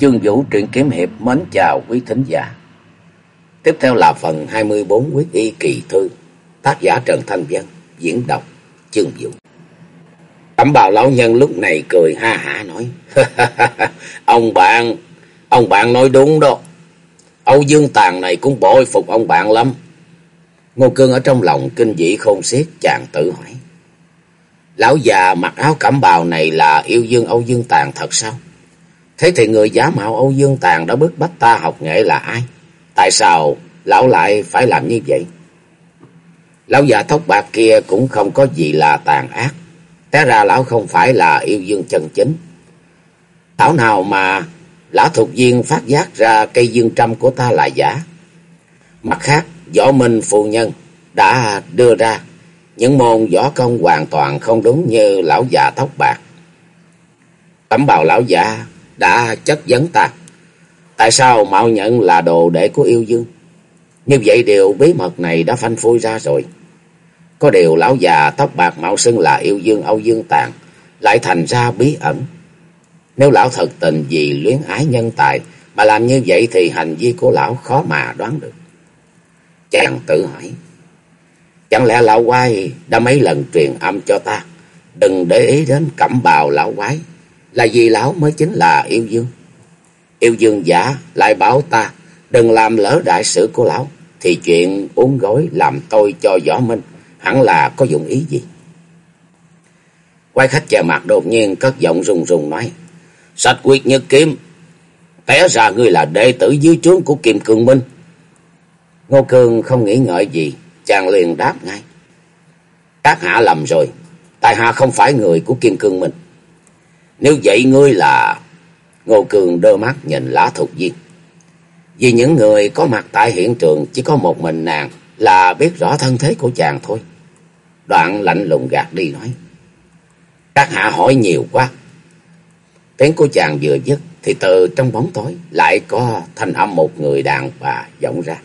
Chương Vũ truyện kiếm hiệp mến chào quý thính giả. Tiếp theo là phần 24 quyết y kỳ thư, tác giả Trần Thanh Vân, diễn đọc Chương Vũ. Cẩm bào lão nhân lúc này cười ha hả nói, ông bạn, ông bạn nói đúng đó. Âu Dương Tàn này cũng bội phục ông bạn lắm. Ngô Cương ở trong lòng kinh dị khôn xiết chàng tự hỏi. Lão già mặc áo cẩm bào này là yêu dương Âu Dương Tàn thật sao? Thế thì người giả mạo Âu Dương Tàn đã bức bách ta học nghệ là ai? Tại sao lão lại phải làm như vậy? Lão già tóc bạc kia cũng không có gì là tàn ác. Té ra lão không phải là yêu dương chân chính. Thảo nào mà lão thuộc viên phát giác ra cây dương trăm của ta là giả. Mặt khác, võ minh phu nhân đã đưa ra những môn võ công hoàn toàn không đúng như lão già tóc bạc. Cẩm bào lão già đã chất vấn ta. Tại sao mạo nhận là đồ đệ của yêu dương? Như vậy điều bí mật này đã phanh phui ra rồi. Có điều lão già tóc bạc mạo xưng là yêu dương Âu Dương Tàn lại thành ra bí ẩn. Nếu lão thật tình vì luyến ái nhân tài mà làm như vậy thì hành vi của lão khó mà đoán được. Chàng tự hỏi. Chẳng lẽ lão quái đã mấy lần truyền âm cho ta. Đừng để ý đến cẩm bào lão quái là vì lão mới chính là yêu dương. Yêu dương giả lại bảo ta đừng làm lỡ đại sự của lão, thì chuyện uống gối làm tôi cho võ minh hẳn là có dụng ý gì. Quay khách che mặt đột nhiên cất giọng rùng rùng nói, Sạch quyết như kiếm, té ra ngươi là đệ tử dưới trướng của Kim Cương Minh. Ngô Cương không nghĩ ngợi gì, chàng liền đáp ngay. Các hạ lầm rồi, tại hạ không phải người của Kim Cương Minh. Nếu vậy ngươi là... Ngô Cường đơ mắt nhìn lá thục viên. Vì những người có mặt tại hiện trường chỉ có một mình nàng là biết rõ thân thế của chàng thôi. Đoạn lạnh lùng gạt đi nói. Các hạ hỏi nhiều quá. Tiếng của chàng vừa dứt thì từ trong bóng tối lại có thanh âm một người đàn bà vọng ra.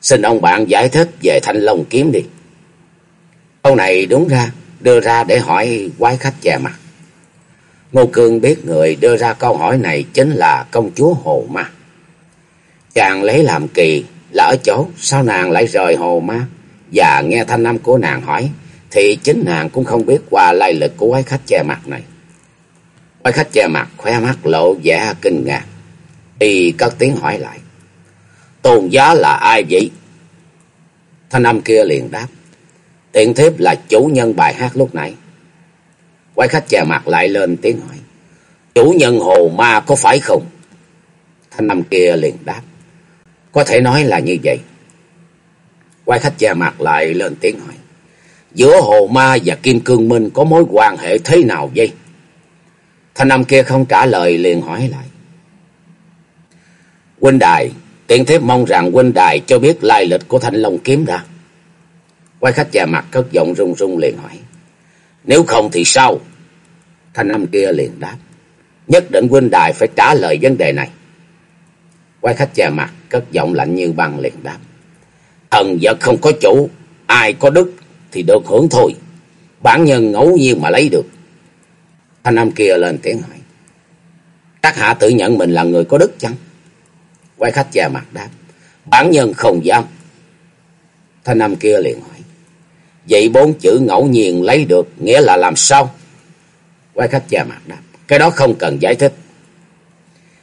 Xin ông bạn giải thích về thanh long kiếm đi. Câu này đúng ra, đưa ra để hỏi quái khách che mặt. Ngô Cương biết người đưa ra câu hỏi này chính là công chúa Hồ Ma. Chàng lấy làm kỳ là ở chỗ, sao nàng lại rời Hồ Ma và nghe thanh âm của nàng hỏi, thì chính nàng cũng không biết qua lai lịch của quái khách che mặt này. Quái khách che mặt khoe mắt lộ vẻ kinh ngạc. Y cất tiếng hỏi lại. Tôn giá là ai vậy? Thanh âm kia liền đáp. Tiện thiếp là chủ nhân bài hát lúc nãy. Quái khách che mặt lại lên tiếng hỏi. Chủ nhân hồ ma có phải không? Thanh âm kia liền đáp. Có thể nói là như vậy. Quái khách che mặt lại lên tiếng hỏi. Giữa hồ ma và kim cương minh có mối quan hệ thế nào vậy? Thanh âm kia không trả lời liền hỏi lại. Huynh đài, tiện thiếp mong rằng huynh đài cho biết lai lịch của thanh long kiếm đã. Quái khách già mặt cất giọng run run liền hỏi. Nếu không thì sao? Thanh âm kia liền đáp. Nhất định huynh đài phải trả lời vấn đề này. Quái khách che mặt, cất giọng lạnh như băng liền đáp. Thần vật không có chủ, ai có đức thì được hưởng thôi. Bản nhân ngẫu nhiên mà lấy được. Thanh âm kia lên tiếng hỏi. Các hạ tự nhận mình là người có đức chăng? Quái khách che mặt đáp. Bản nhân không dám. Thanh âm kia liền hỏi. Vậy bốn chữ ngẫu nhiên lấy được nghĩa là làm sao? Quái khách che mặt đáp. Cái đó không cần giải thích.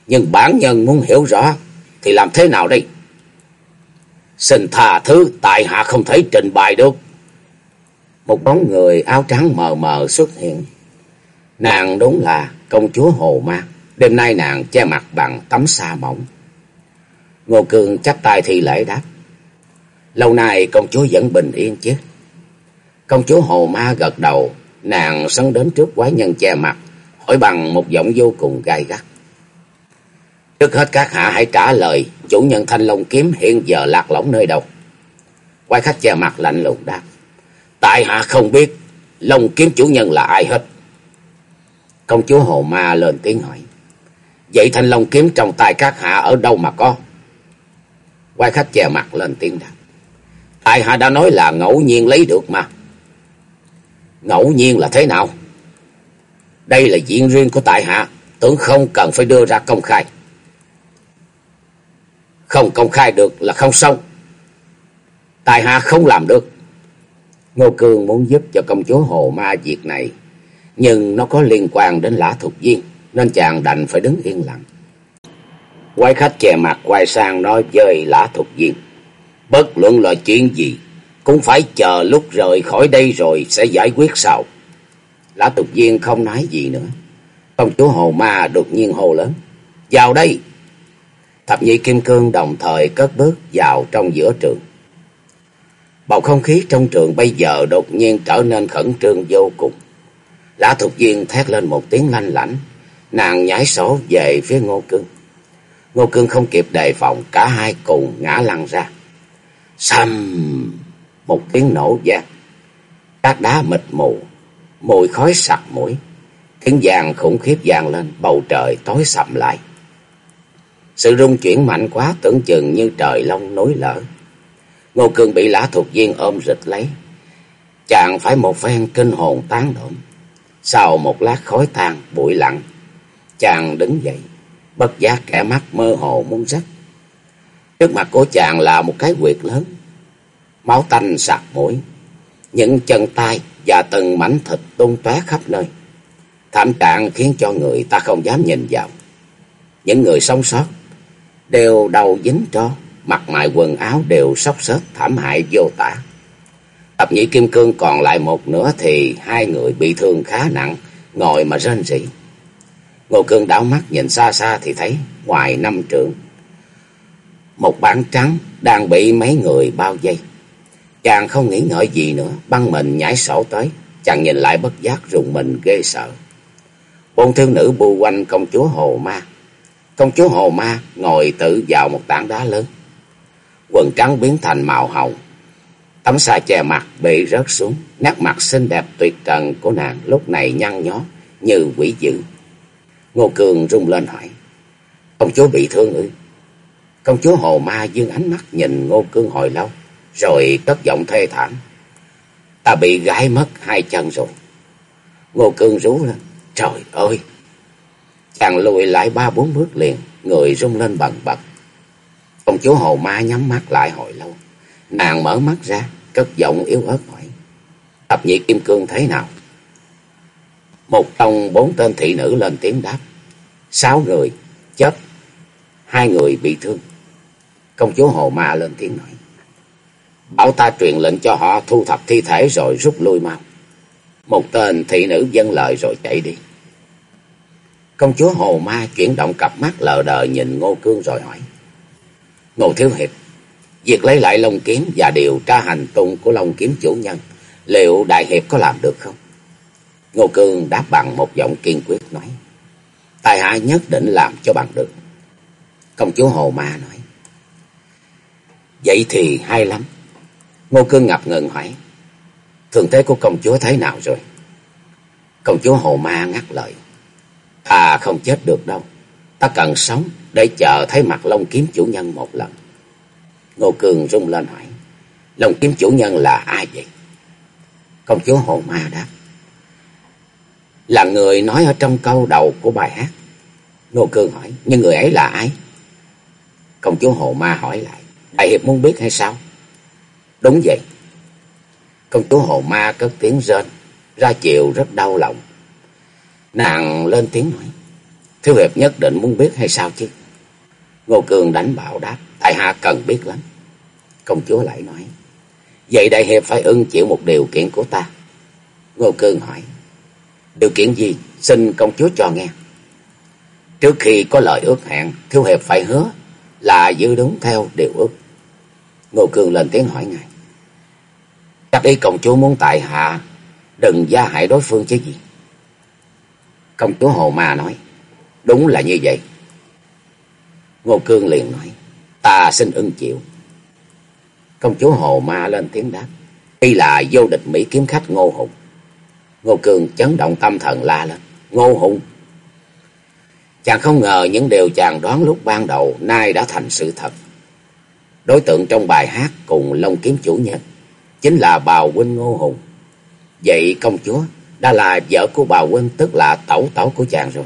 Nhưng bản nhân muốn hiểu rõ, thì làm thế nào đây? Xin thà thứ, tại hạ không thể trình bày được. Một bóng người áo trắng mờ mờ xuất hiện. Nàng đúng là công chúa Hồ Ma. Đêm nay nàng che mặt bằng tấm sa mỏng. Ngô Cường chắp tay thi lễ đáp. Lâu nay công chúa vẫn bình yên chứ. Công chúa Hồ Ma gật đầu, nàng sấn đến trước quái nhân che mặt, hỏi bằng một giọng vô cùng gai gắt. Trước hết các hạ hãy trả lời, chủ nhân thanh long kiếm hiện giờ lạc lõng nơi đâu? Quái khách che mặt lạnh lùng đáp. Tại hạ không biết, long kiếm chủ nhân là ai hết. Công chúa Hồ Ma lên tiếng hỏi. Vậy thanh long kiếm trong tay các hạ ở đâu mà có? Quái khách che mặt lên tiếng đáp. Tại hạ đã nói là ngẫu nhiên lấy được mà. Ngẫu nhiên là thế nào? Đây là chuyện riêng của tại hạ, Tưởng không cần phải đưa ra công khai. Không công khai được là không xong. Tại hạ không làm được. Ngô Cương muốn giúp cho công chúa Hồ Ma việc này. Nhưng nó có liên quan đến lã thuộc viên. Nên chàng đành phải đứng yên lặng. Quái khách che mặt quay sang nói với lã thuộc viên. Bất luận là chuyện gì. Cũng phải chờ lúc rời khỏi đây rồi sẽ giải quyết sau. Lã tục viên không nói gì nữa. Công chúa Hồ Ma đột nhiên hồ lớn. Vào đây! Thập nhị kim cương đồng thời cất bước vào trong giữa trường. Bầu không khí trong trường bây giờ đột nhiên trở nên khẩn trương vô cùng. Lã Thục Duyên thét lên một tiếng lanh lảnh. Nàng nhảy sổ về phía ngô cương. Ngô cương không kịp đề phòng, cả hai cùng ngã lăn ra. Xăm! Một tiếng nổ vang. Các đá mịt mù, mùi khói sặc mũi. Tiếng vàng khủng khiếp vang lên, bầu trời tối sầm lại. Sự rung chuyển mạnh quá tưởng chừng như trời long nối lở. Ngô Cương bị lã thuộc viên ôm rịch lấy. Chàng phải một phen kinh hồn tán đổm. Sau một lát khói tan, bụi lặng, chàng đứng dậy, bất giác kẻ mắt mơ hồ muốn giấc. Trước mặt của chàng là một cái quyệt lớn, máu tanh sặc mũi, những chân tay và từng mảnh thịt tung tóe khắp nơi. Thảm trạng khiến cho người ta không dám nhìn vào. Những người sống sót đều đầu dính tro, mặt mày quần áo đều xốc xếch thảm hại vô tả. tập nhị kim cương còn lại một nửa thì hai người bị thương khá nặng, ngồi mà rên rỉ. Ngô Cương đảo mắt nhìn xa xa thì thấy ngoài năm trượng. Một bản trắng đang bị mấy người bao vây. Chàng không nghĩ ngợi gì nữa, băng mình nhảy sổ tới. Chàng nhìn lại bất giác rùng mình ghê sợ. Bốn thiếu nữ bu quanh công chúa Hồ Ma. Công chúa Hồ Ma ngồi tự vào một tảng đá lớn. Quần trắng biến thành màu hồng. Tấm xa che mặt bị rớt xuống. Nét mặt xinh đẹp tuyệt trần của nàng lúc này nhăn nhó như quỷ dữ. Ngô Cường rung lên hỏi. Công chúa bị thương ư? Công chúa Hồ Ma dương ánh mắt nhìn Ngô Cương hồi lâu. Rồi cất giọng thê thảm. Ta bị gái mất hai chân rồi. Ngô Cương rú lên. Trời ơi! Chàng lùi lại ba bốn bước liền. Người rung lên bần bật. Công chúa Hồ Ma nhắm mắt lại hồi lâu. Nàng mở mắt ra. Cất giọng yếu ớt hỏi. Thập nhị kim cương thế nào? Một trong bốn tên thị nữ lên tiếng đáp. Sáu người chết. Hai người bị thương. Công chúa Hồ Ma lên tiếng nói. Bảo ta truyền lệnh cho họ thu thập thi thể rồi rút lui mau. Một tên thị nữ dân lời rồi chạy đi. Công chúa Hồ Ma chuyển động cặp mắt lờ đờ nhìn Ngô Cương rồi hỏi. Ngô Thiếu Hiệp, việc lấy lại Long Kiếm và điều tra hành tung của Long Kiếm chủ nhân, liệu Đại Hiệp có làm được không? Ngô Cương đáp bằng một giọng kiên quyết nói. Tài hạ nhất định làm cho bằng được. Công chúa Hồ Ma nói. Vậy thì hay lắm. Ngô Cương ngập ngừng hỏi. Thường thế của công chúa thế nào rồi? Công chúa Hồ Ma ngắt lời. Ta không chết được đâu. Ta cần sống để chờ thấy mặt Long Kiếm chủ nhân một lần. Ngô Cương rung lên hỏi. Long Kiếm chủ nhân là ai vậy? Công chúa Hồ Ma đáp. Là người nói ở trong câu đầu của bài hát. Ngô Cương hỏi. Nhưng người ấy là ai? Công chúa Hồ Ma hỏi lại. Đại hiệp muốn biết hay sao? Đúng vậy. Công chúa Hồ Ma cất tiếng rên, ra chiều rất đau lòng. Nàng lên tiếng nói, Thiếu hiệp nhất định muốn biết hay sao chứ? Ngô Cường đánh bạo đáp, tại hạ cần biết lắm. Công chúa lại nói, Vậy đại hiệp phải ưng chịu một điều kiện của ta. Ngô Cường hỏi, Điều kiện gì? Xin công chúa cho nghe. Trước khi có lời ước hẹn, Thiếu hiệp phải hứa là giữ đúng theo điều ước. Ngô Cương lên tiếng hỏi ngài. Chắc ý công chúa muốn tại hạ, đừng gia hại đối phương chứ gì. Công chúa Hồ Ma nói. Đúng là như vậy. Ngô Cương liền nói. Ta xin ưng chịu. Công chúa Hồ Ma lên tiếng đáp. Y là vô địch Mỹ kiếm khách Ngô Hùng. Ngô Cương chấn động tâm thần la lên. Ngô Hùng. Chàng không ngờ những điều chàng đoán lúc ban đầu nay đã thành sự thật. Đối tượng trong bài hát cùng Long Kiếm chủ nhân chính là Bào huynh Ngô Hùng. Vậy công chúa đã là vợ của Bào huynh, tức là tẩu tẩu của chàng rồi.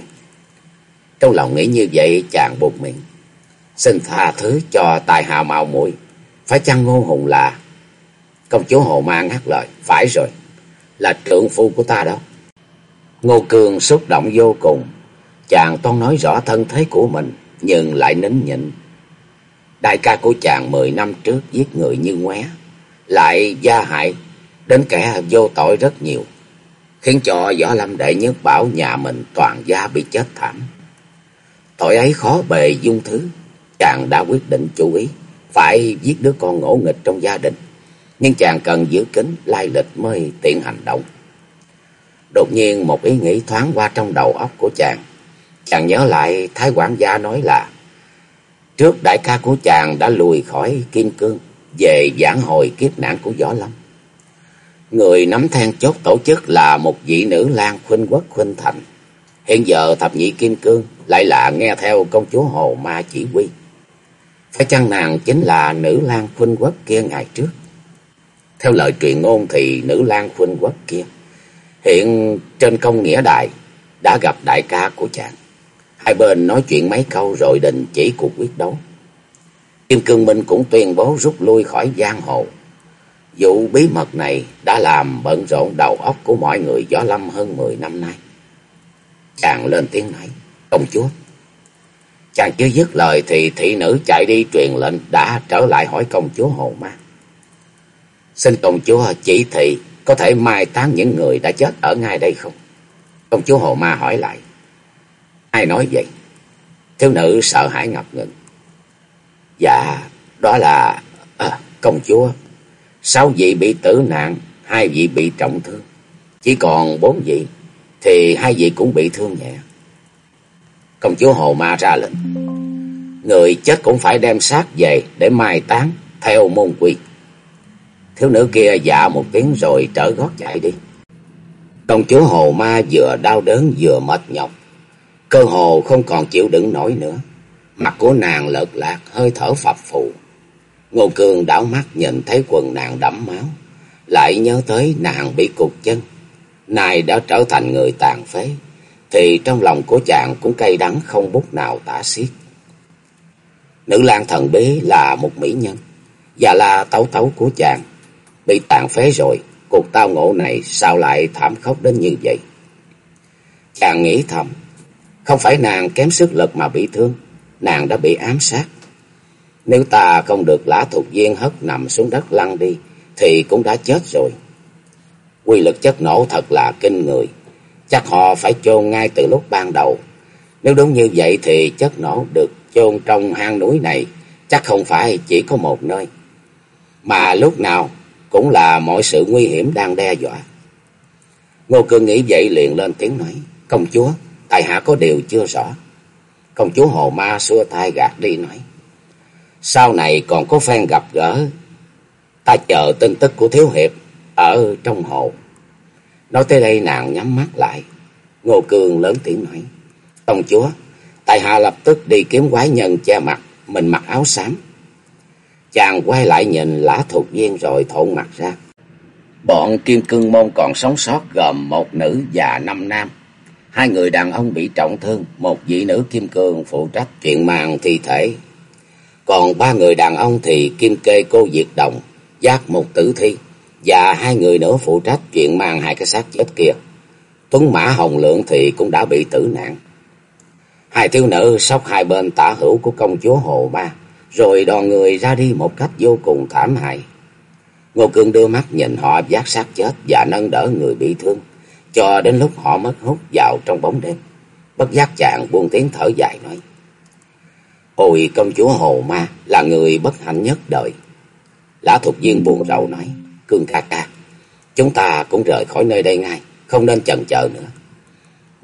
Trong lòng nghĩ như vậy, chàng buộc miệng. Xin tha thứ cho tài hạ mạo muội Phải chăng ngô hùng là... Công chúa Hồ Mang ngắt lời. Phải rồi. Là trượng phu của ta đó. Ngô Cường xúc động vô cùng. Chàng toan nói rõ thân thế của mình. Nhưng lại nín nhịn. Đại ca của chàng mười năm trước giết người như ngoé. Lại gia hại đến kẻ vô tội rất nhiều. Khiến cho Võ Lâm Đệ Nhất Bảo nhà mình toàn gia bị chết thảm. Tội ấy khó bề dung thứ. Chàng đã quyết định chú ý. Phải giết đứa con ngỗ nghịch trong gia đình. Nhưng chàng cần giữ kín lai lịch mới tiện hành động. Đột nhiên một ý nghĩ thoáng qua trong đầu óc của chàng. Chàng nhớ lại Thái quản gia nói là Trước đại ca của chàng đã lùi khỏi Kim Cương, về giảng hồi kiếp nạn của Võ Lâm. Người nắm then chốt tổ chức là một vị nữ lang khuynh quốc khuynh thành. Hiện giờ thập nhị Kim Cương lại là nghe theo công chúa Hồ Ma chỉ huy. Phải chăng nàng chính là nữ lang khuynh quốc kia ngày trước? Theo lời truyền ngôn thì nữ lang khuynh quốc kia hiện trên công nghĩa đài đã gặp đại ca của chàng. Hai bên nói chuyện mấy câu rồi định chỉ cuộc quyết đấu. Kim Cương Minh cũng tuyên bố rút lui khỏi giang hồ. Vụ bí mật này đã làm bận rộn đầu óc của mọi người võ lâm hơn mười năm nay. Chàng lên tiếng nói, công chúa. Chàng chưa dứt lời thì thị nữ chạy đi truyền lệnh đã trở lại hỏi công chúa Hồ Ma. Xin công chúa chỉ thị có thể mai táng những người đã chết ở ngay đây không? Công chúa Hồ Ma hỏi lại. Ai nói vậy? Thiếu nữ sợ hãi ngập ngừng. Dạ, đó là... À, công chúa. Sáu vị bị tử nạn, hai vị bị trọng thương. Chỉ còn bốn vị, thì hai vị cũng bị thương nhẹ. Công chúa Hồ Ma ra lệnh. Người chết cũng phải đem xác về để mai táng theo môn quy. Thiếu nữ kia dạ một tiếng rồi trở gót chạy đi. Công chúa Hồ Ma vừa đau đớn vừa mệt nhọc. Cơ hồ không còn chịu đựng nổi nữa. Mặt của nàng lợt lạc, hơi thở phập phù. Ngô Cường đảo mắt nhìn thấy quần nàng đẫm máu. Lại nhớ tới nàng bị cục chân. Nay đã trở thành người tàn phế. Thì trong lòng của chàng cũng cay đắng không bút nào tả xiết. Nữ lang thần bế là một mỹ nhân. Và là tấu tấu của chàng. Bị tàn phế rồi. Cuộc tao ngộ này sao lại thảm khốc đến như vậy? Chàng nghĩ thầm. Không phải nàng kém sức lực mà bị thương. Nàng đã bị ám sát. Nếu ta không được lã thuộc viên hất nằm xuống đất lăn đi, thì cũng đã chết rồi. Quy lực chất nổ thật là kinh người. Chắc họ phải chôn ngay từ lúc ban đầu. Nếu đúng như vậy thì chất nổ được chôn trong hang núi này chắc không phải chỉ có một nơi. Mà lúc nào cũng là mọi sự nguy hiểm đang đe dọa. Ngô Cương nghĩ vậy liền lên tiếng nói. Công chúa, tại hạ có điều chưa rõ. Công chúa Hồ Ma xua tay gạt đi nói. Sau này còn có phen gặp gỡ. Ta chờ tin tức của Thiếu Hiệp ở trong hồ. Nói tới đây nàng nhắm mắt lại. Ngô Cường lớn tiếng nói. Công chúa, tại hạ lập tức đi kiếm quái nhân che mặt, mình mặc áo xám. Chàng quay lại nhìn lã thuộc viên rồi thộn mặt ra. Bọn kim cương môn còn sống sót gồm một nữ và năm nam. Hai người đàn ông bị trọng thương, một vị nữ kim cương phụ trách chuyện màng thi thể. Còn ba người đàn ông thì kim kê cô Diệt Đồng, giác một tử thi, và hai người nữa phụ trách chuyện mang hai cái xác chết kia. Tuấn Mã Hồng Lượng thì cũng đã bị tử nạn. Hai thiếu nữ sóc hai bên tả hữu của công chúa Hồ Ba, rồi đòn người ra đi một cách vô cùng thảm hại. Ngô Cương đưa mắt nhìn họ giác xác chết và nâng đỡ người bị thương, cho đến lúc họ mất hút vào trong bóng đêm. Bất giác chàng buông tiếng thở dài nói. Ôi công chúa Hồ Ma là người bất hạnh nhất đời. Lã thuộc viên buồn rầu nói. Cương ca ca, chúng ta cũng rời khỏi nơi đây ngay, không nên chần chờ nữa.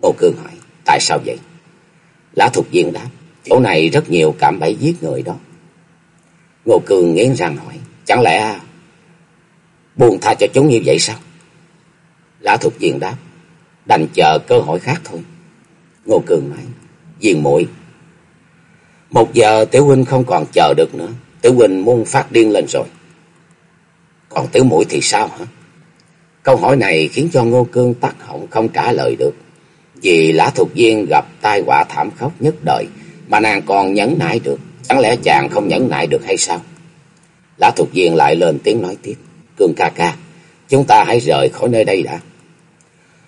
Ngô Cương hỏi, tại sao vậy? Lã thuộc viên đáp, chỗ này rất nhiều cảm bẫy giết người đó. Ngô Cương nghiến răng hỏi, chẳng lẽ buồn tha cho chúng như vậy sao? Lã thuộc viên đáp, đành chờ cơ hội khác thôi. Ngô Cường nói, viên muội một giờ Tiểu huynh không còn chờ được nữa. Tiểu huynh muốn phát điên lên rồi. Còn tiểu mũi thì sao hả? Câu hỏi này khiến cho Ngô Cương tắt họng không trả lời được. Vì Lã Thục Viên gặp tai họa thảm khốc nhất đời mà nàng còn nhẫn nại được. Chẳng lẽ chàng không nhẫn nại được hay sao? Lã Thục Viên lại lên tiếng nói tiếp. Cương ca ca, chúng ta hãy rời khỏi nơi đây đã.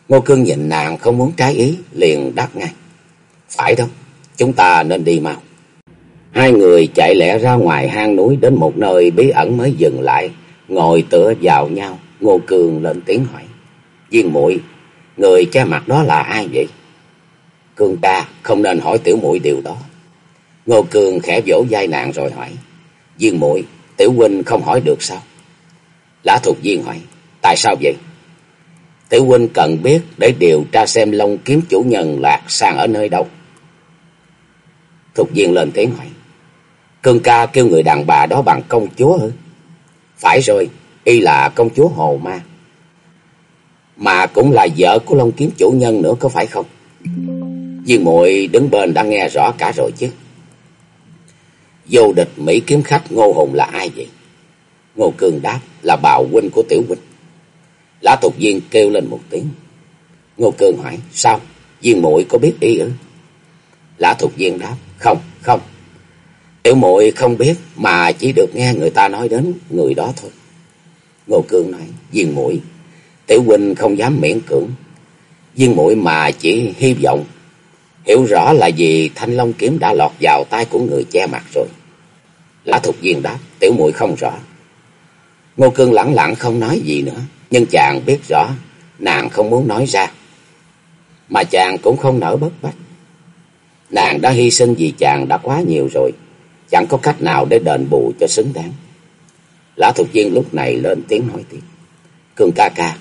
Ngô Cương nhìn nàng không muốn trái ý, liền đáp ngay. Phải đâu, chúng ta nên đi mau. Hai người chạy lẹ ra ngoài hang núi đến một nơi bí ẩn mới dừng lại, ngồi tựa vào nhau. Ngô Cương lên tiếng hỏi. Viên muội người che mặt đó là ai vậy? Cương ca không nên hỏi tiểu muội điều đó. Ngô Cương khẽ vỗ vai nàng rồi hỏi. Viên muội tiểu huynh không hỏi được sao? Lã thuộc Viên hỏi. Tại sao vậy? Tiểu huynh cần biết để điều tra xem Long kiếm chủ nhân lạc sang ở nơi đâu. Thục Viên lên tiếng hỏi. Cương ca kêu người đàn bà đó bằng công chúa hả? Phải rồi, y là công chúa Hồ Ma. Mà cũng là vợ của Long kiếm chủ nhân nữa có phải không? Viên muội đứng bên đã nghe rõ cả rồi chứ. Vô địch Mỹ kiếm khách Ngô Hùng là ai vậy? Ngô Cường đáp là bào huynh của tiểu huynh. Lã tục viên kêu lên một tiếng. Ngô Cường hỏi, sao? Viên muội có biết ý ư? Lã thuộc viên đáp, không, không. Tiểu muội không biết mà chỉ được nghe người ta nói đến người đó thôi. Ngô Cường nói, viên muội tiểu huynh không dám miễn cưỡng. Viên muội mà chỉ hy vọng hiểu rõ là vì thanh long kiếm đã lọt vào tay của người che mặt rồi. Lã Thục Viên đáp, tiểu muội không rõ. Ngô Cương lẳng lặng không nói gì nữa, nhưng chàng biết rõ nàng không muốn nói ra. Mà chàng cũng không nỡ bất bách. Nàng đã hy sinh vì chàng đã quá nhiều rồi, chẳng có cách nào để đền bù cho xứng đáng. Lã Thục Viên lúc này lên tiếng nói tiếp. Cương ca ca,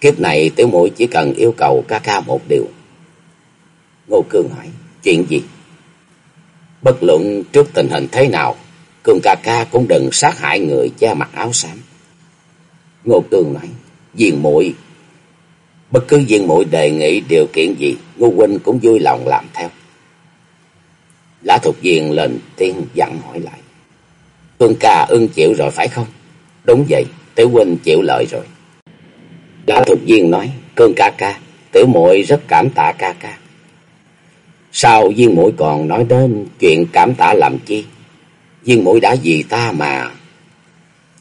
kiếp này tiểu muội chỉ cần yêu cầu ca ca một điều. Ngô Cương hỏi, chuyện gì? Bất luận trước tình hình thế nào, Cương ca ca cũng đừng sát hại người che mặc áo xám. Ngô Cương nói, Viên muội bất cứ viên muội đề nghị điều kiện gì, Ngô huynh cũng vui lòng làm theo. Lã Thục Viên lên tiếng dặn hỏi lại. Cương ca ưng chịu rồi phải không? Đúng vậy, Tiểu huynh chịu lời rồi. Lã Thục Diên nói, Cương ca ca, Tiểu muội rất cảm tạ ca ca. Sao Viên muội còn nói đến chuyện cảm tạ làm chi? Viên muội đã vì ta mà.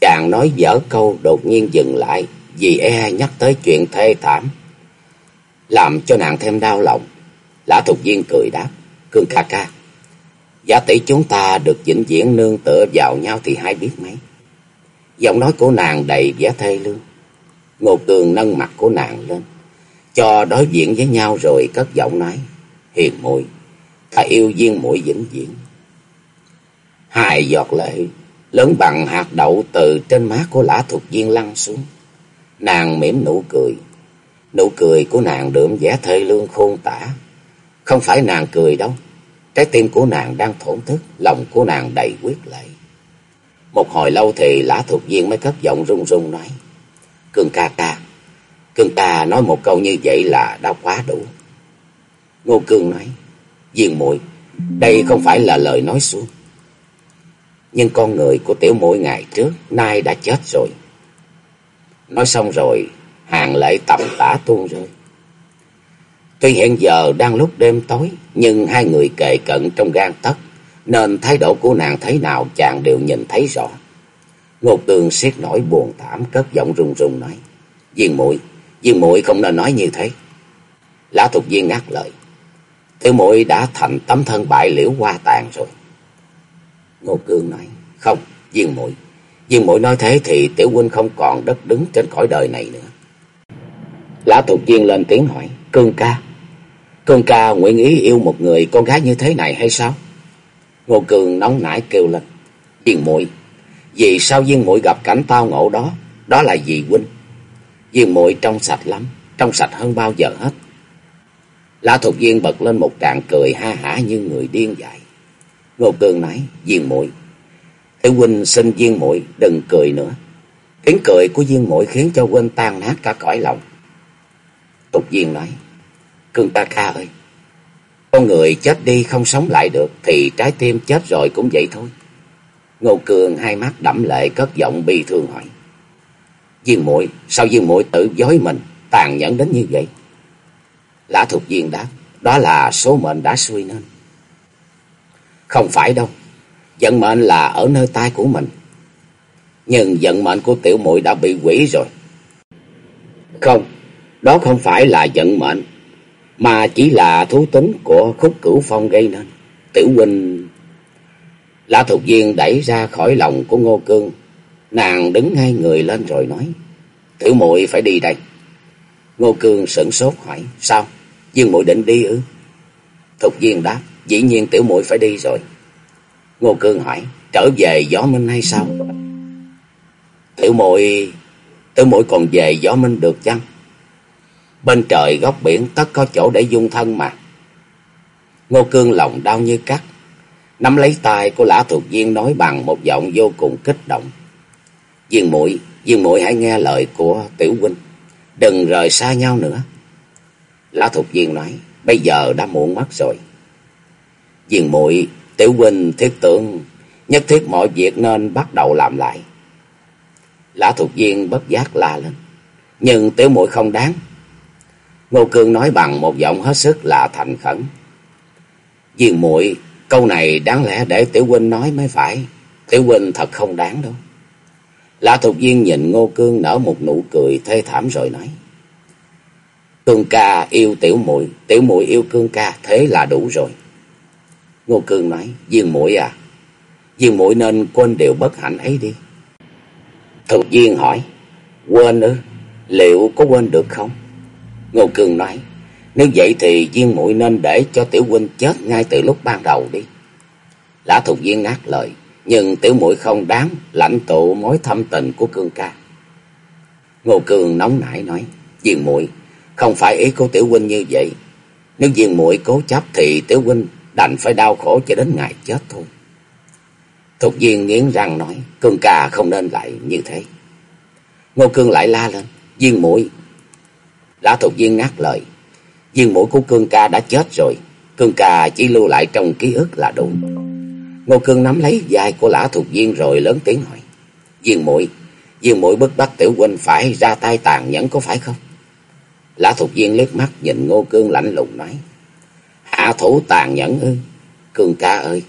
Chàng nói dở câu đột nhiên dừng lại, vì e nhắc tới chuyện thê thảm. Làm cho nàng thêm đau lòng. Lã Thục Viên cười đáp, Cương ca ca. Giả tỷ chúng ta được vĩnh viễn nương tựa vào nhau thì hay biết mấy. Giọng nói của nàng đầy vẻ thê lương. Ngô Cường nâng mặt của nàng lên, cho đối diện với nhau rồi cất giọng nói, hiền muội ta yêu duyên muội vĩnh viễn. Hai giọt lệ lớn bằng hạt đậu từ trên má của lã thuộc viên lăn xuống. Nàng mỉm nụ cười. Nụ cười của nàng đượm vẻ thê lương khôn tả. Không phải nàng cười đâu. Trái tim của nàng đang thổn thức, lòng của nàng đầy quyết lệ. Một hồi lâu thì lã thuộc viên mới cất giọng run run nói. Cương ca ca, Cương ca nói một câu như vậy là đã quá đủ. Ngô Cương nói, Viên muội đây không phải là lời nói suông. Nhưng con người của tiểu muội ngày trước nay đã chết rồi. Nói xong rồi, hàng lệ tầm tả tuôn rơi. Tuy hiện giờ đang lúc đêm tối, nhưng hai người kề cận trong gan tấc, nên thái độ của nàng thế nào chàng đều nhìn thấy rõ. ngột Tường siết nổi buồn thảm cất giọng run run nói: "Viên muội, Viên muội không nên nói như thế." Lã Thục Viên ngắt lời: "Tiểu muội đã thành tấm thân bại liễu hoa tàn rồi." Ngô Cương nói: "Không, Viên muội, Viên muội nói thế thì tiểu huynh không còn đất đứng trên cõi đời này nữa." Lã Thục Viên lên tiếng hỏi: "Cương ca, Cương ca nguyện ý yêu một người con gái như thế này hay sao?" Ngô cường nóng nảy kêu lên: "Viên muội, vì sao viên muội gặp cảnh tao ngộ đó? Đó là vì huynh. Viên muội trong sạch lắm, trong sạch hơn bao giờ hết. Lã Thục Viên bật lên một tràng cười ha hả như người điên dại. Ngô cường nói, viên muội Thế huynh xin viên muội đừng cười nữa. Tiếng cười của viên muội khiến cho huynh tan nát cả cõi lòng. Tục viên nói, Cương ta ca ơi, con người chết đi không sống lại được thì trái tim chết rồi cũng vậy thôi. Ngô Cường hai mắt đẫm lệ cất giọng bi thương hỏi. Viên muội sao viên muội tự dối mình, tàn nhẫn đến như vậy? Lã thuộc Viên đáp, đó là số mệnh đã suy nên. Không phải đâu, vận mệnh là ở nơi tay của mình. Nhưng vận mệnh của tiểu muội đã bị quỷ rồi. Không, đó không phải là vận mệnh, mà chỉ là thú tính của khúc cửu phong gây nên. Tiểu huynh... Lã Thục Viên đẩy ra khỏi lòng của Ngô Cương. Nàng đứng ngay người lên rồi nói. Tiểu muội phải đi đây. Ngô Cương sửng sốt hỏi. Sao? Dương muội định đi ư? Thục Viên đáp. Dĩ nhiên tiểu muội phải đi rồi. Ngô Cương hỏi. Trở về gió minh hay sao? Tiểu muội Tiểu muội còn về gió minh được chăng? Bên trời góc biển tất có chỗ để dung thân mà. Ngô Cương lòng đau như cắt. Nắm lấy tay của lã thuộc viên nói bằng một giọng vô cùng kích động. Viên muội viên muội hãy nghe lời của tiểu huynh. Đừng rời xa nhau nữa. Lã thuộc viên nói. Bây giờ đã muộn mất rồi. Viên muội tiểu huynh thiết tưởng nhất thiết mọi việc nên bắt đầu làm lại. Lã thuộc viên bất giác la lên. Nhưng tiểu muội không đáng. Ngô Cương nói bằng một giọng hết sức là thành khẩn. Viên muội câu này đáng lẽ để tiểu huynh nói mới phải. Tiểu huynh thật không đáng đâu. Lã Thục Viên nhìn Ngô Cương nở một nụ cười thê thảm rồi nói. Cương ca yêu tiểu muội, tiểu muội yêu cương ca, thế là đủ rồi. Ngô Cương nói, Viên muội à, Viên muội nên quên điều bất hạnh ấy đi. Thục Viên hỏi, quên ư, liệu có quên được không? Ngô Cương nói, nếu vậy thì Viên muội nên để cho tiểu huynh chết ngay từ lúc ban đầu đi. Lã Thục Viên ngắt lời, nhưng tiểu muội không đáng lãnh tụ mối thâm tình của Cương ca. Ngô Cương nóng nảy nói, Viên muội không phải ý của tiểu huynh như vậy. Nếu Viên muội cố chấp thì tiểu huynh đành phải đau khổ cho đến ngày chết thôi. Thục Viên nghiến răng nói, Cương ca không nên lại như thế. Ngô Cương lại la lên, Viên Mũi. Lã Thục Viên ngắt lời, Viên mũi của Cương ca đã chết rồi, Cương ca chỉ lưu lại trong ký ức là đủ. Ngô Cương nắm lấy vai của Lã Thục Viên rồi lớn tiếng hỏi, Viên mũi Viên mũi bức bách tiểu huynh phải ra tay tàn nhẫn có phải không? Lã Thục Viên liếc mắt nhìn Ngô Cương lạnh lùng nói, Hạ thủ tàn nhẫn ư, Cương ca ơi,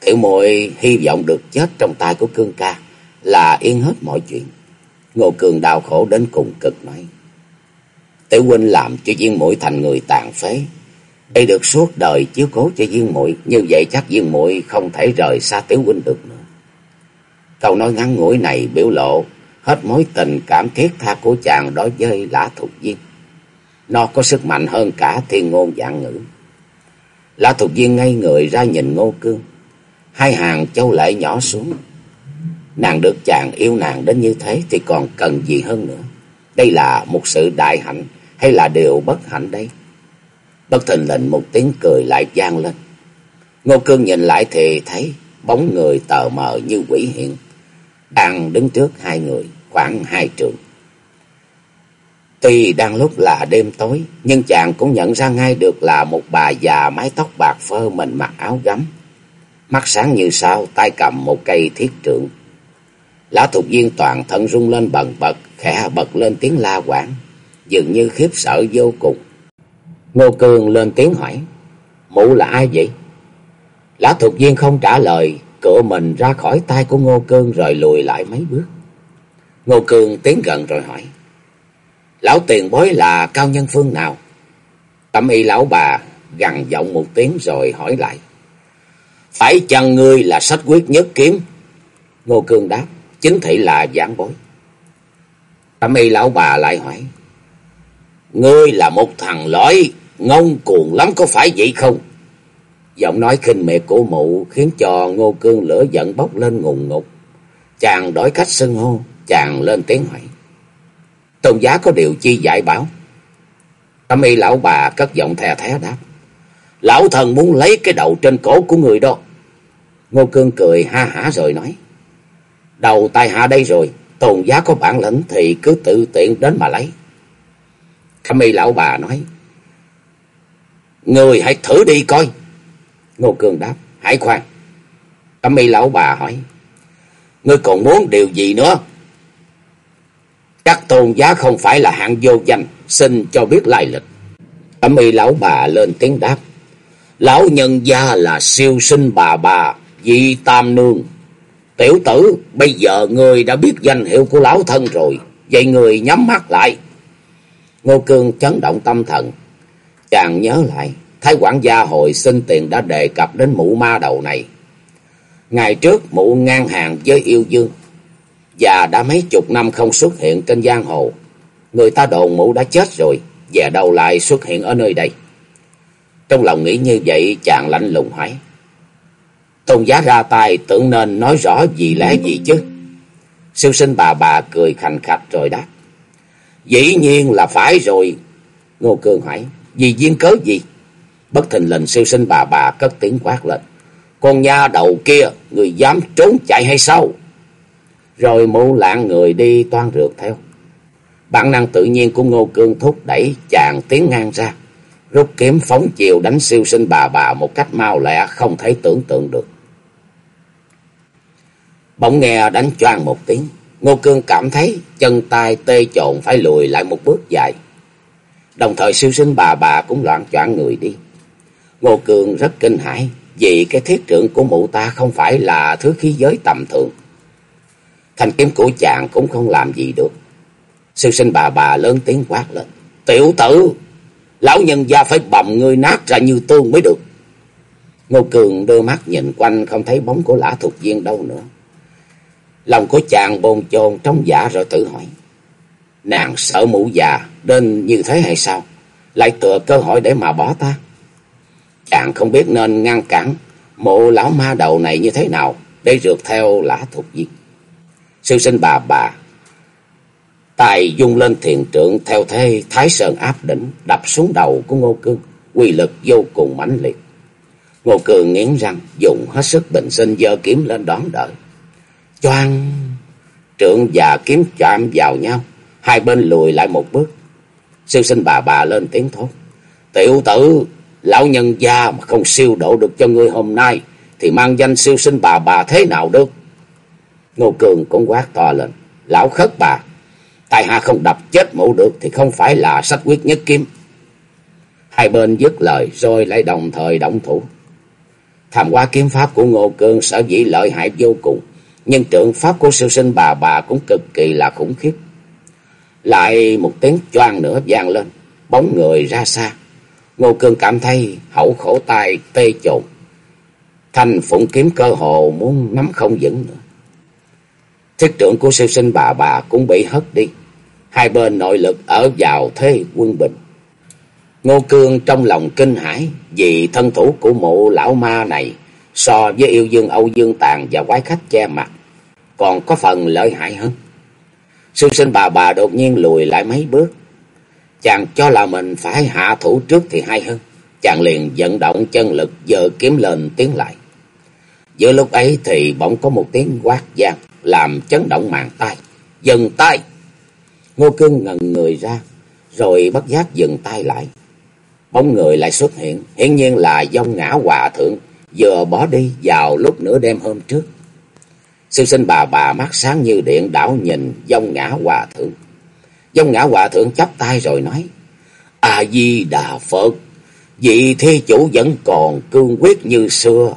tiểu muội hy vọng được chết trong tay của Cương ca là yên hết mọi chuyện. Ngô Cương đau khổ đến cùng cực nói, Tiểu huynh làm cho viên muội thành người tàn phế. Đây được suốt đời chiếu cố cho viên muội, như vậy chắc viên muội không thể rời xa tiểu huynh được nữa. Câu nói ngắn ngủi này biểu lộ hết mối tình cảm thiết tha của chàng đối với Lã Thục Viên. Nó có sức mạnh hơn cả thiên ngôn dạng ngữ. La Thục Viên ngay người ra nhìn Ngô Cương. Hai hàng châu lệ nhỏ xuống. Nàng được chàng yêu nàng đến như thế thì còn cần gì hơn nữa. Đây là một sự đại hạnh hay là điều bất hạnh đây? Bất thình lình một tiếng cười lại vang lên. Ngô Cương nhìn lại thì thấy bóng người tờ mờ như quỷ hiện, đang đứng trước hai người, khoảng hai trường. Tuy đang lúc là đêm tối, nhưng chàng cũng nhận ra ngay được là một bà già mái tóc bạc phơ mình mặc áo gấm. Mắt sáng như sao, tay cầm một cây thiết trượng. Lã Thục Viên toàn thân rung lên bần bật, khẽ bật lên tiếng la quảng dường như khiếp sợ vô cùng. Ngô Cường lên tiếng hỏi, mụ là ai vậy? Lã thuộc viên không trả lời, cựa mình ra khỏi tay của Ngô Cương rồi lùi lại mấy bước. Ngô Cương tiến gần rồi hỏi, lão tiền bối là cao nhân phương nào? tâm y lão bà gằn giọng một tiếng rồi hỏi lại, phải chăng ngươi là sách quyết nhất kiếm? Ngô Cương đáp, chính thị là giảng bối. tâm y lão bà lại hỏi, Ngươi là một thằng lõi, ngông cuồng lắm có phải vậy không? Giọng nói khinh miệt của mụ khiến cho Ngô Cương lửa giận bốc lên ngùng ngục. Chàng đổi cách xưng hô, chàng lên tiếng hỏi. Tôn giá có điều chi dạy bảo? Tâm y lão bà cất giọng thè thé đáp. Lão thần muốn lấy cái đầu trên cổ của người đó. Ngô Cương cười ha hả rồi nói. Đầu tay hạ đây rồi, tôn giá có bản lĩnh thì cứ tự tiện đến mà lấy. Thẩm y lão bà nói. Người hãy thử đi coi. Ngô Cương đáp. Hãy khoan. Thẩm y lão bà hỏi. Ngươi còn muốn điều gì nữa? Các tôn giá không phải là hạng vô danh. Xin cho biết lai lịch. Cẩm y lão bà lên tiếng đáp. Lão nhân gia là siêu sinh bà bà, vì Tam Nương. Tiểu tử, bây giờ người đã biết danh hiệu của lão thân rồi, vậy người nhắm mắt lại. Ngô Cương chấn động tâm thần. Chàng nhớ lại, Thái quản gia hồi sinh tiền đã đề cập đến mụ ma đầu này. Ngày trước mụ ngang hàng với yêu dương, và đã mấy chục năm không xuất hiện trên giang hồ. Người ta đồn mụ đã chết rồi, về đâu lại xuất hiện ở nơi đây. Trong lòng nghĩ như vậy, chàng lạnh lùng hỏi. Tôn giá ra tay tưởng nên nói rõ gì lẽ gì chứ. siêu sinh bà bà cười khành khạch rồi đáp. Dĩ nhiên là phải rồi. Ngô Cương hỏi. Vì duyên cớ gì? Bất thình lình siêu sinh bà bà cất tiếng quát lên. Con nha đầu kia, người dám trốn chạy hay sao? Rồi mụ lạng người đi toan rượt theo. Bản năng tự nhiên của Ngô Cương thúc đẩy chàng tiến ngang ra. Rút kiếm phóng chiều đánh siêu sinh bà bà một cách mau lẹ, không thể tưởng tượng được. Bỗng nghe đánh choang một tiếng. Ngô Cương cảm thấy chân tay tê trộn phải lùi lại một bước dài. Đồng thời siêu sinh bà bà cũng loạn choạng người đi. Ngô Cương rất kinh hãi vì cái thiết trượng của mụ ta không phải là thứ khí giới tầm thường. Thanh kiếm của chàng cũng không làm gì được. Sư sinh bà bà lớn tiếng quát lên. Tiểu tử, lão nhân gia phải bầm ngươi nát ra như tương mới được. Ngô Cường đưa mắt nhìn quanh không thấy bóng của lã thuộc viên đâu nữa. Lòng của chàng bồn chồn trong dạ rồi tự hỏi. Nàng sợ mụ già nên như thế hay sao? Lại tựa cơ hội để mà bỏ ta. Chàng không biết nên ngăn cản mộ lão ma đầu này như thế nào để rượt theo lã thuộc viên siêu sinh bà bà. Tài dung lên thiền trượng theo thế, thái sơn áp đỉnh, đập xuống đầu của ngô cương quy lực vô cùng mãnh liệt. Ngô cương nghiến răng, dùng hết sức bình sinh giơ kiếm lên đón đợi. Choang! Trượng và kiếm chạm vào nhau, hai bên lùi lại một bước. Siêu sinh bà bà lên tiếng thốt. Tiểu tử, lão nhân gia mà không siêu độ được cho ngươi hôm nay, thì mang danh siêu sinh bà bà thế nào được? Ngô cường cũng quát to lên. Lão khất bà tài hạ không đập chết mụ được thì không phải là sách quyết nhất kiếm. Hai bên dứt lời rồi lại đồng thời động thủ. Tham qua kiếm pháp của ngô Cường sở dĩ lợi hại vô cùng, nhưng trượng pháp của siêu sinh bà bà cũng cực kỳ là khủng khiếp. Lại một tiếng choang nữa vang lên, bóng người ra xa. Ngô Cường cảm thấy hậu khổ tai tê trộn. thanh phụng kiếm cơ hồ muốn nắm không vững nữa thiết trưởng của siêu sinh bà bà cũng bị hất đi. Hai bên nội lực ở vào thế quân bình. Ngô cương trong lòng kinh hãi vì thân thủ của mụ lão ma này so với yêu dương âu dương tàn và quái khách che mặt còn có phần lợi hại hơn. Siêu sinh bà bà đột nhiên lùi lại mấy bước. Chàng cho là mình phải hạ thủ trước thì hay hơn. Chàng liền vận động chân lực giờ kiếm lên tiến lại. Giữa lúc ấy thì bỗng có một tiếng quát vang làm chấn động màn tay, dừng tay. Ngô cương ngần người ra, rồi bất giác dừng tay lại. Bóng người lại xuất hiện, hiển nhiên là dông ngã hòa thượng, vừa bỏ đi vào lúc nửa đêm hôm trước. Sư sinh bà bà mắt sáng như điện đảo nhìn dông ngã hòa thượng. Dông ngã hòa thượng chắp tay rồi nói, a di đà phật, vị thi chủ vẫn còn cương quyết như xưa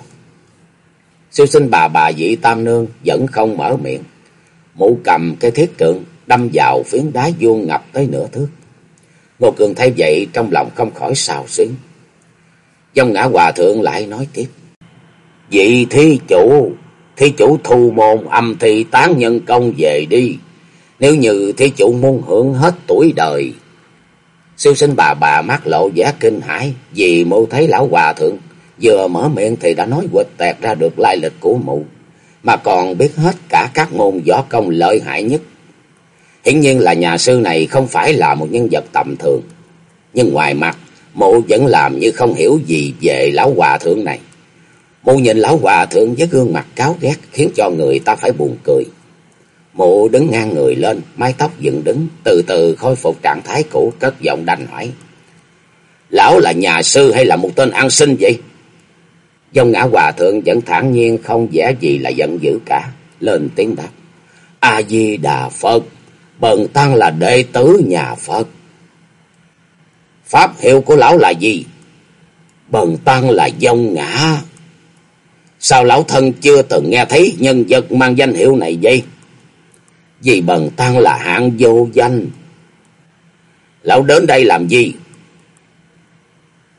sư sinh bà bà dị tam nương vẫn không mở miệng. Mụ cầm cái thiết trượng đâm vào phiến đá vuông ngập tới nửa thước. Ngô cường thấy vậy trong lòng không khỏi xào xuyến. Dông ngã hòa thượng lại nói tiếp. Vị thi chủ thi chủ thu môn âm thi tán nhân công về đi. Nếu như thi chủ muốn hưởng hết tuổi đời sư sinh bà bà mắt lộ vẻ kinh hãi vì mụ thấy lão hòa thượng vừa mở miệng thì đã nói quệt tẹt ra được lai lịch của mụ. Mà còn biết hết cả các môn võ công lợi hại nhất. Hiển nhiên là nhà sư này không phải là một nhân vật tầm thường. Nhưng ngoài mặt, mụ vẫn làm như không hiểu gì về lão hòa thượng này. Mụ nhìn lão hòa thượng với gương mặt cáo ghét, khiến cho người ta phải buồn cười. Mụ đứng ngang người lên, mái tóc dựng đứng, từ từ khôi phục trạng thái cũ, cất giọng đanh hỏi. Lão là nhà sư hay là một tên ăn xin vậy? Dông ngã hòa thượng vẫn thản nhiên không vẻ gì là giận dữ cả lên tiếng đáp a di đà phật, bần tăng là đệ tử nhà phật Pháp hiệu của lão là gì? Bần tăng là dông ngã. Sao lão thân chưa từng nghe thấy nhân vật mang danh hiệu này vậy? Vì bần tăng là hạng vô danh. Lão đến đây làm gì?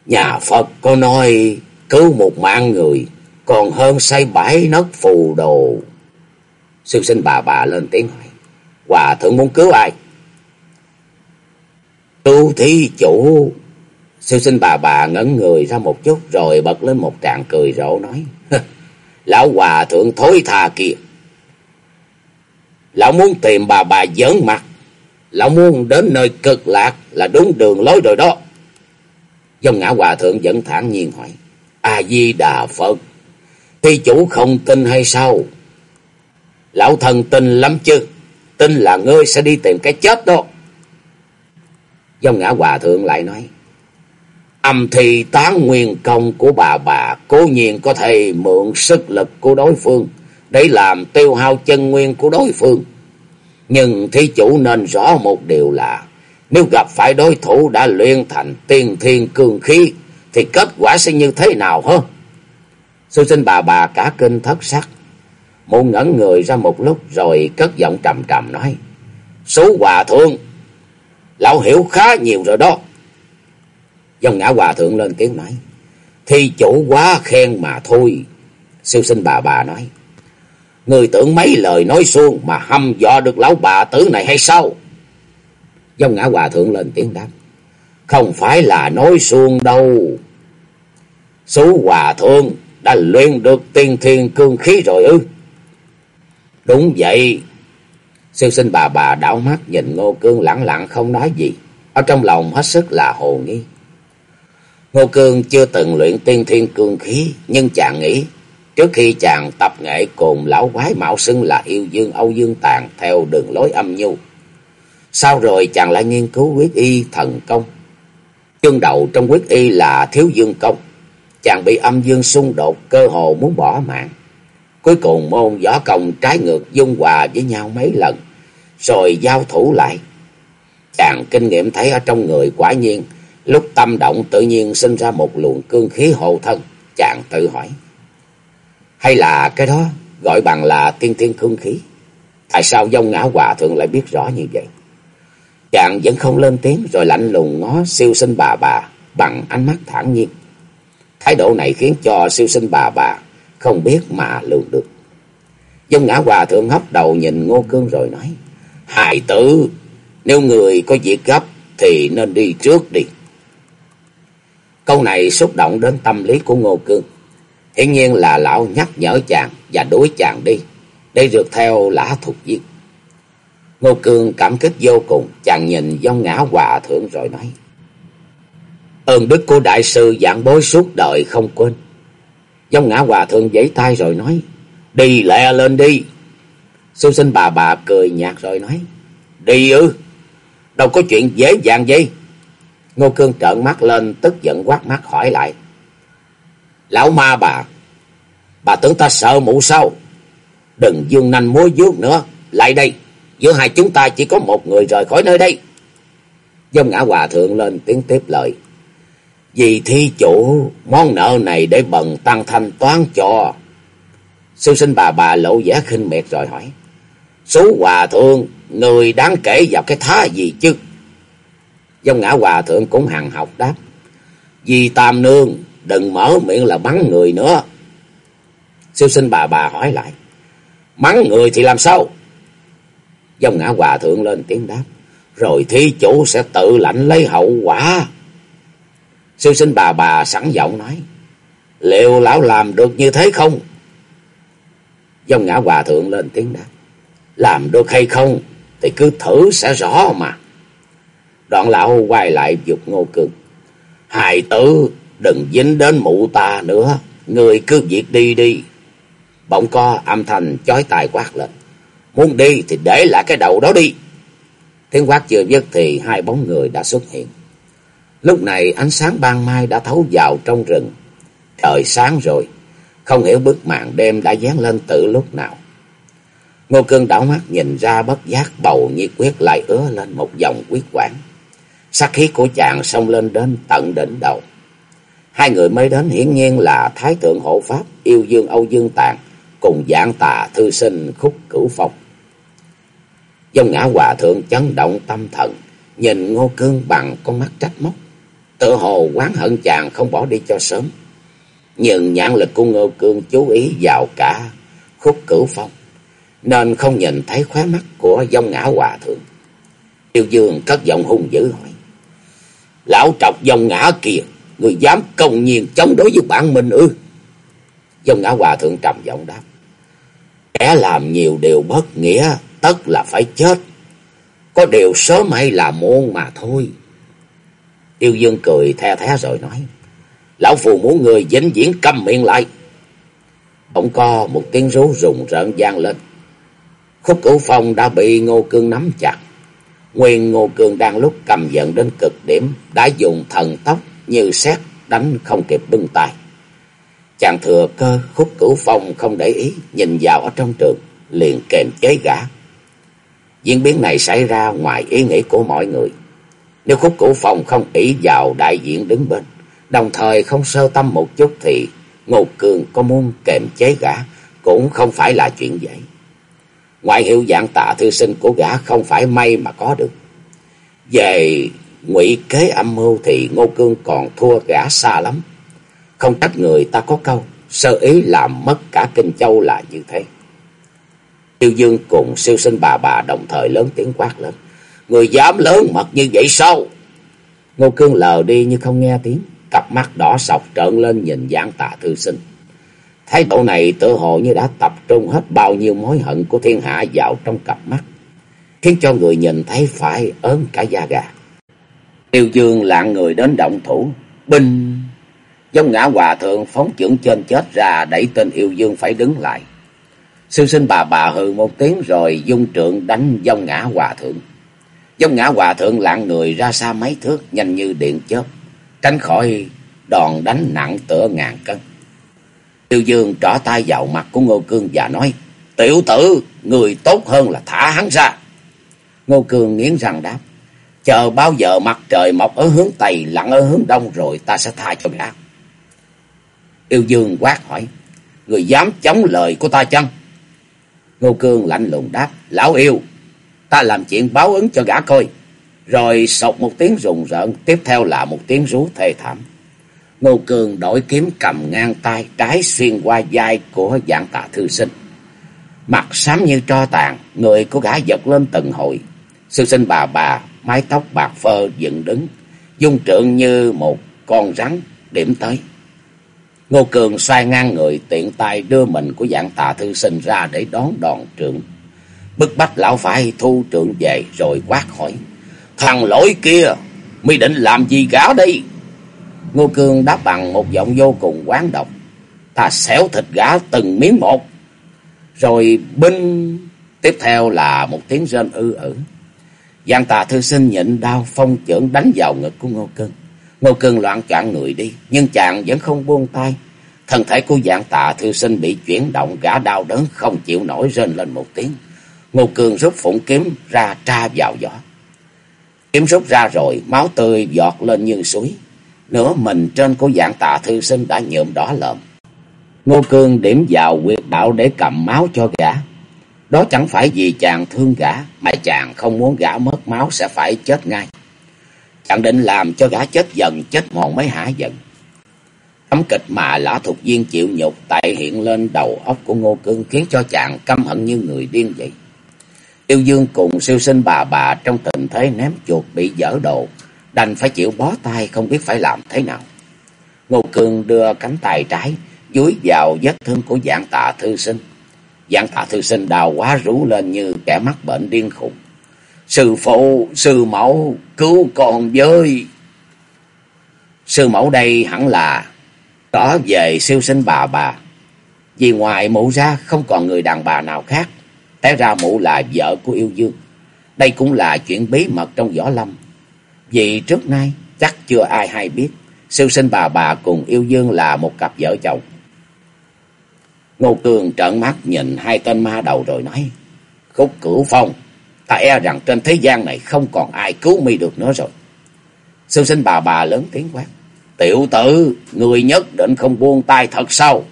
Nhà Phật có nói cứu một mạng người, còn hơn xây bãi nấc phù đồ. Sư sinh bà bà lên tiếng hỏi. Hòa thượng muốn cứu ai? Tu thi chủ. Sư sinh bà bà ngẩn người ra một chút rồi bật lên một tràng cười rộ nói. Lão hòa thượng thối tha kia. Lão muốn tìm bà bà giỡn mặt. Lão muốn đến nơi cực lạc là đúng đường lối rồi đó. Dòng ngã hòa thượng vẫn thản nhiên hỏi. A-di-đà Phật. Thi chủ không tin hay sao? Lão thần tin lắm chứ. Tin là ngươi sẽ đi tìm cái chết đó. Dông ngã hòa thượng lại nói. Âm thì tán nguyên công của bà bà, cố nhiên có thể mượn sức lực của đối phương để làm tiêu hao chân nguyên của đối phương. Nhưng thí chủ nên rõ một điều là, nếu gặp phải đối thủ đã luyện thành tiên thiên cường khí thì kết quả sẽ như thế nào hả? Sư sinh bà bà cả kinh thất sắc. Một ngẩn người ra một lúc rồi cất giọng trầm trầm nói. Số hòa thượng, lão hiểu khá nhiều rồi đó. Dòng ngã hòa thượng lên tiếng nói. Thì chủ quá khen mà thôi. siêu sinh bà bà nói. Người tưởng mấy lời nói xuông mà hâm dọ được lão bà tử này hay sao? Dòng ngã hòa thượng lên tiếng đáp. Không phải là nói xuông đâu. Sú hòa thượng đã luyện được tiên thiên cương khí rồi ư. Đúng vậy. Sư sinh bà bà đảo mắt nhìn Ngô Cương lặng lặng không nói gì. Ở trong lòng hết sức là hồ nghi. Ngô Cương chưa từng luyện tiên thiên cương khí. Nhưng chàng nghĩ. Trước khi chàng tập nghệ cùng lão quái mạo xưng là yêu dương Âu Dương tàng theo đường lối âm nhu. Sau rồi chàng lại nghiên cứu quyết y thần công. Chương đầu trong quyết y là thiếu dương công. Chàng bị âm dương xung đột, cơ hồ muốn bỏ mạng. Cuối cùng môn võ công trái ngược dung hòa với nhau mấy lần. Rồi giao thủ lại. Chàng kinh nghiệm thấy ở trong người quả nhiên. Lúc tâm động tự nhiên sinh ra một luồng cương khí hộ thân. Chàng tự hỏi. Hay là cái đó gọi bằng là tiên thiên cương khí? Tại sao dông ngã hòa thượng lại biết rõ như vậy? Chàng vẫn không lên tiếng rồi lạnh lùng ngó siêu sinh bà bà bằng ánh mắt thản nhiên. Thái độ này khiến cho siêu sinh bà bà không biết mà lường được. Dông ngã hòa thượng hấp đầu nhìn ngô cương rồi nói. Hài tử, nếu người có việc gấp thì nên đi trước đi. Câu này xúc động đến tâm lý của ngô cương. Hiển nhiên là lão nhắc nhở chàng và đuổi chàng đi, để rượt theo lã thục diệt Ngô Cương cảm kích vô cùng, chàng nhìn dông ngã hòa thượng rồi nói. Ơn đức của đại sư dạng bối suốt đời không quên. Dông ngã hòa thượng giãy tay rồi nói. Đi lẹ lên đi. Sư sinh bà bà cười nhạt rồi nói. Đi ư? Đâu có chuyện dễ dàng gì. Ngô Cương trợn mắt lên tức giận quát mắt hỏi lại. Lão ma bà. Bà tưởng ta sợ mụ sao? Đừng dương nanh múa vuốt nữa. Lại đây. Giữa hai chúng ta chỉ có một người rời khỏi nơi đây. Dông ngã hòa thượng lên tiếng tiếp lời. Vì thi chủ món nợ này để bần tăng thanh toán cho. Sư sinh bà bà lộ vẻ khinh miệt rồi hỏi. Số hòa thượng, người đáng kể vào cái thá gì chứ? Dông ngã hòa thượng cũng hằng học đáp. Vì tam nương, đừng mở miệng là bắn người nữa. Sư sinh bà bà hỏi lại. Mắng người thì làm sao? Dông ngã hòa thượng lên tiếng đáp. Rồi thí chủ sẽ tự lãnh lấy hậu quả. Sư sinh bà bà sẵn giọng nói. Liệu lão làm được như thế không? Dông ngã hòa thượng lên tiếng đáp. Làm được hay không thì cứ thử sẽ rõ mà. Đoạn lão quay lại dục ngô cương. Hài tử, đừng dính đến mụ ta nữa. Người cứ việc đi đi. Bỗng co âm thanh chói tai quát lên. Muốn đi thì để lại cái đầu đó đi. Tiếng quát chưa dứt thì hai bóng người đã xuất hiện. Lúc này ánh sáng ban mai đã thấu vào trong rừng. Trời sáng rồi, không hiểu bức màn đêm đã dán lên từ lúc nào. Ngô Cương đảo mắt nhìn ra bất giác bầu nhiệt quyết lại ứa lên một dòng quyết quản. Sát khí của chàng xông lên đến tận đỉnh đầu. Hai người mới đến hiển nhiên là Thái thượng hộ pháp yêu dương Âu Dương Tàng cùng dạng tà thư sinh khúc cửu phong. Dông ngã hòa thượng chấn động tâm thần, nhìn ngô cương bằng con mắt trách móc. Tự hồ quán hận chàng không bỏ đi cho sớm. Nhưng nhãn lực của ngô cương chú ý vào cả khúc cửu phong, nên không nhìn thấy khóe mắt của dông ngã hòa thượng. Tiêu dương cất giọng hung dữ hỏi. Lão trọc dông ngã kìa, người dám công nhiên chống đối với bản mình ư? Dông ngã hòa thượng trầm giọng đáp. Kẻ làm nhiều điều bất nghĩa, tất là phải chết. Có điều sớm hay là muôn mà thôi. Tiêu dương cười the thé rồi nói. Lão phù muốn người vĩnh viễn câm miệng lại. Ông co một tiếng rú rùng rợn gian lên. Khúc cửu phong đã bị Ngô Cương nắm chặt. Nguyên Ngô Cương đang lúc cầm giận đến cực điểm, đã dùng thần tốc như xét đánh không kịp bưng tay. Chàng thừa cơ khúc cửu phong không để ý, nhìn vào ở trong trường, liền kềm chế gã. Diễn biến này xảy ra ngoài ý nghĩ của mọi người. Nếu khúc cửu phong không ý vào đại diện đứng bên, đồng thời không sơ tâm một chút thì Ngô Cường có muốn kềm chế gã cũng không phải là chuyện dễ. Ngoại hiệu dạng tạ thư sinh của gã không phải may mà có được. Về ngụy kế âm mưu thì Ngô Cương còn thua gã xa lắm. Không trách người ta có câu, sơ ý làm mất cả Kinh Châu là như thế. Tiêu Dương cùng siêu sinh bà bà đồng thời lớn tiếng quát lên. Người dám lớn mật như vậy sao? Ngô Cương lờ đi như không nghe tiếng. Cặp mắt đỏ sọc trợn lên nhìn giảng tạ thư sinh. Thái độ này tự hồ như đã tập trung hết bao nhiêu mối hận của thiên hạ vào trong cặp mắt. Khiến cho người nhìn thấy phải ớn cả da gà. Tiêu dương lạng người đến động thủ. Binh! Dông ngã hòa thượng phóng trưởng trên chết ra đẩy tên yêu dương phải đứng lại. Sư sinh bà bà hừ một tiếng rồi dung trượng đánh dông ngã hòa thượng. Dông ngã hòa thượng lạng người ra xa mấy thước nhanh như điện chớp tránh khỏi đòn đánh nặng tựa ngàn cân. Tiêu Dương trỏ tay vào mặt của Ngô Cương và nói, Tiểu tử, người tốt hơn là thả hắn ra. Ngô Cương nghiến răng đáp, chờ bao giờ mặt trời mọc ở hướng Tây, lặn ở hướng Đông rồi ta sẽ tha cho gã. Yêu Dương quát hỏi, người dám chống lời của ta chăng? Ngô Cương lạnh lùng đáp, lão yêu, ta làm chuyện báo ứng cho gã coi. Rồi sộc một tiếng rùng rợn, tiếp theo là một tiếng rú thê thảm. Ngô Cường đổi kiếm cầm ngang tay trái xuyên qua vai của dạng tà thư sinh. Mặt xám như tro tàn, người của gã giật lên từng hồi. Sư sinh bà bà, mái tóc bạc phơ dựng đứng, dung trượng như một con rắn điểm tới. Ngô Cường xoay ngang người tiện tay đưa mình của dạng tạ thư sinh ra để đón đòn trưởng. Bức bách lão phải thu trưởng về rồi quát hỏi. Thằng lỗi kia, mi định làm gì gã đây? Ngô Cường đáp bằng một giọng vô cùng quán độc. Ta xéo thịt gã từng miếng một. Rồi binh... Tiếp theo là một tiếng rên ư ử. Giang tà thư sinh nhịn đau phong trưởng đánh vào ngực của Ngô Cương. Ngô Cương loạn trạng người đi, nhưng chàng vẫn không buông tay. Thân thể của dạng tà thư sinh bị chuyển động, gã đau đớn không chịu nổi rên lên một tiếng. Ngô Cương rút phụng kiếm ra tra vào gió. Kiếm rút ra rồi, máu tươi giọt lên như suối. Nửa mình trên của dạng tạ thư sinh đã nhuộm đỏ lợm. Ngô Cương điểm vào quyệt đạo để cầm máu cho gã. Đó chẳng phải vì chàng thương gã, mà chàng không muốn gã mất máu sẽ phải chết ngay chẳng định làm cho gã chết dần, chết mòn mới hả giận. Tấm kịch mà lã thuộc viên chịu nhục tại hiện lên đầu óc của Ngô Cương khiến cho chàng căm hận như người điên vậy. Tiêu Dương cùng siêu sinh bà bà trong tình thế ném chuột bị dở đồ, đành phải chịu bó tay không biết phải làm thế nào. Ngô Cương đưa cánh tay trái dúi vào vết thương của dạng tạ thư sinh. Dạng tạ thư sinh đào quá rú lên như kẻ mắc bệnh điên khùng. Sư phụ, sư mẫu, cứu con với. Sư mẫu đây hẳn là tỏ về siêu sinh bà bà. Vì ngoài mụ ra không còn người đàn bà nào khác Té ra mụ là vợ của yêu dương. Đây cũng là chuyện bí mật trong võ lâm. Vì trước nay chắc chưa ai hay biết. siêu sinh bà bà cùng yêu dương là một cặp vợ chồng. Ngô Cường trợn mắt nhìn hai tên ma đầu rồi nói. Khúc cửu phong. Ta e rằng trên thế gian này không còn ai cứu mi được nữa rồi. Sư sinh bà bà lớn tiếng quát. Tiểu tử, người nhất định không buông tay thật sao?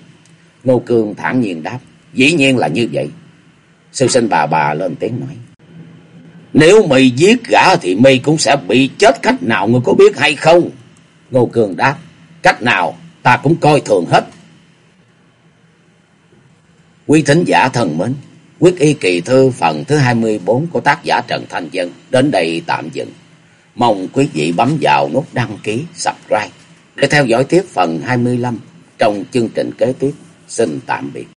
Ngô Cương thản nhiên đáp. Dĩ nhiên là như vậy. Sư sinh bà bà lên tiếng nói. Nếu mày giết gã thì mi cũng sẽ bị chết cách nào ngươi có biết hay không? Ngô Cương đáp. Cách nào ta cũng coi thường hết. Quý thính giả thần mến. Quyết y kỳ thư phần thứ 24 của tác giả Trần Thanh Dân đến đây tạm dừng. Mong quý vị bấm vào nút đăng ký, subscribe để theo dõi tiếp phần 25 trong chương trình kế tiếp. Xin tạm biệt.